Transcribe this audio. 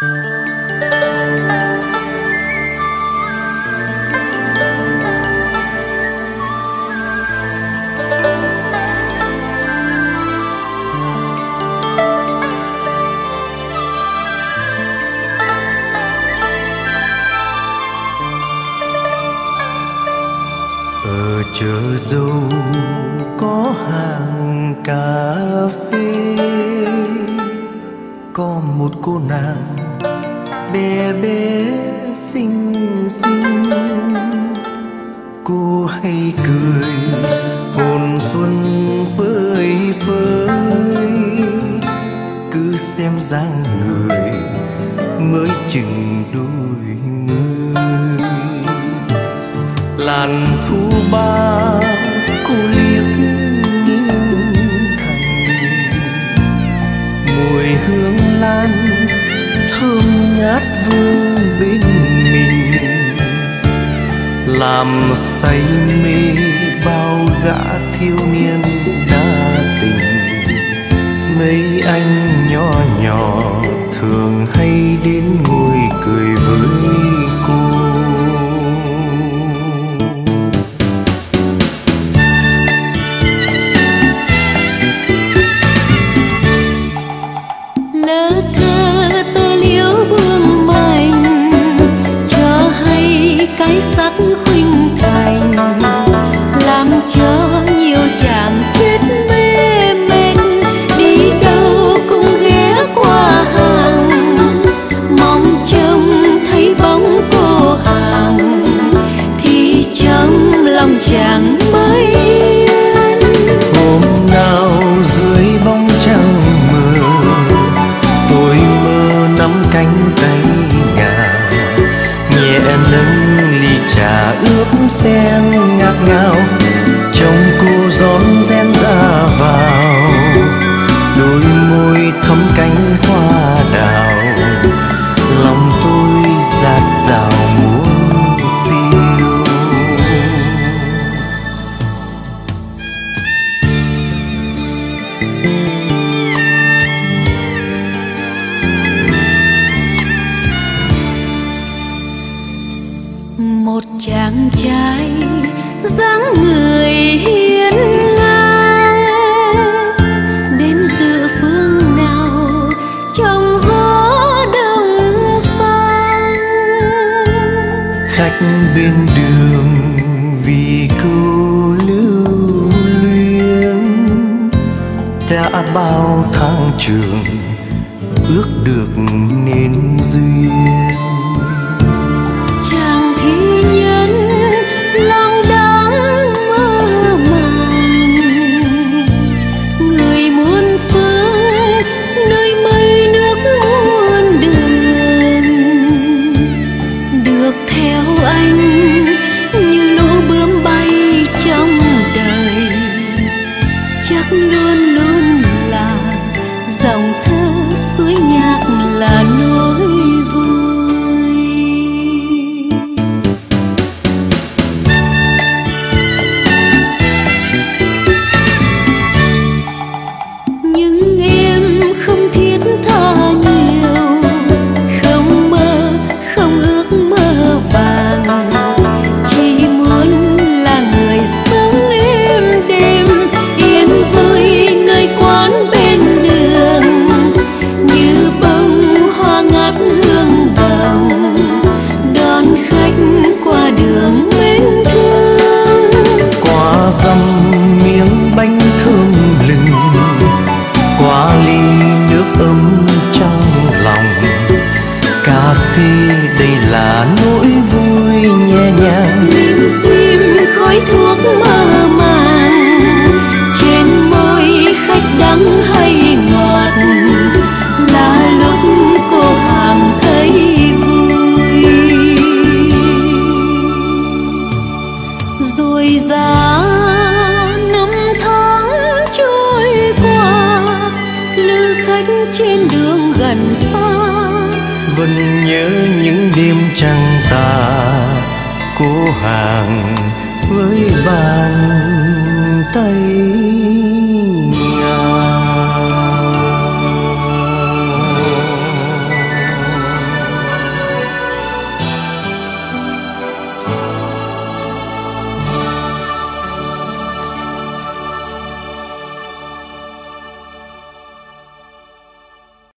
Ờ, ở chợ dâu có hàng cà phê có một cô nàng bé bé xinh xinh. Cô hay cười, hồn xuân phơi phới. Cứ xem dáng người mới chừng đôi mươi. Làn thu ba cô liếc nhìn thành, mùi hương lan thơm ngát vương bên mình. Làm say mê bao gã thiếu niên đa tình. Mấy anh nhỏ nhỏ thường hay đến ướp sen ngát ngào khách bên đường vì câu lưu luyến. Đã bao tháng trường ước được nên duyên. Luôn là dòng thơ suối nhạc là nỗi cà phê đây là nỗi vui nhẹ nhàng. Lim dim khói thuốc mơ màng, trên môi khách đắng hay ngọt, là lúc cô hàng thấy vui. Rồi ra năm tháng trôi qua, lữ khách trên đường gần xa vẫn nhớ những đêm trăng tà cô hàng với bàn tay.